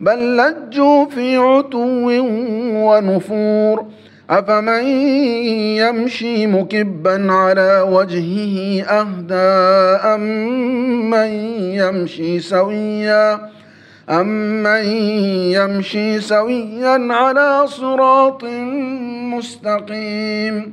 بل لجوا في عتو ونفور. أفمن يمشي مكبا على وجهه أهدى؟ أمن يمشي سويا؟ أمن يمشي سويا على صراط مستقيم؟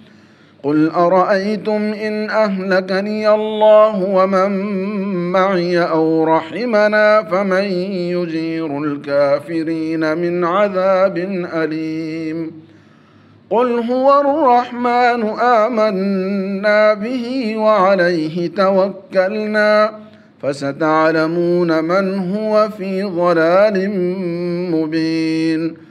قل أرأيتم إن أهلكني الله ومن معي أو رحمنا فمن يجير الكافرين من عذاب أليم قل هو الرحمن آمنا به وعليه توكلنا فستعلمون من هو في ضلال مبين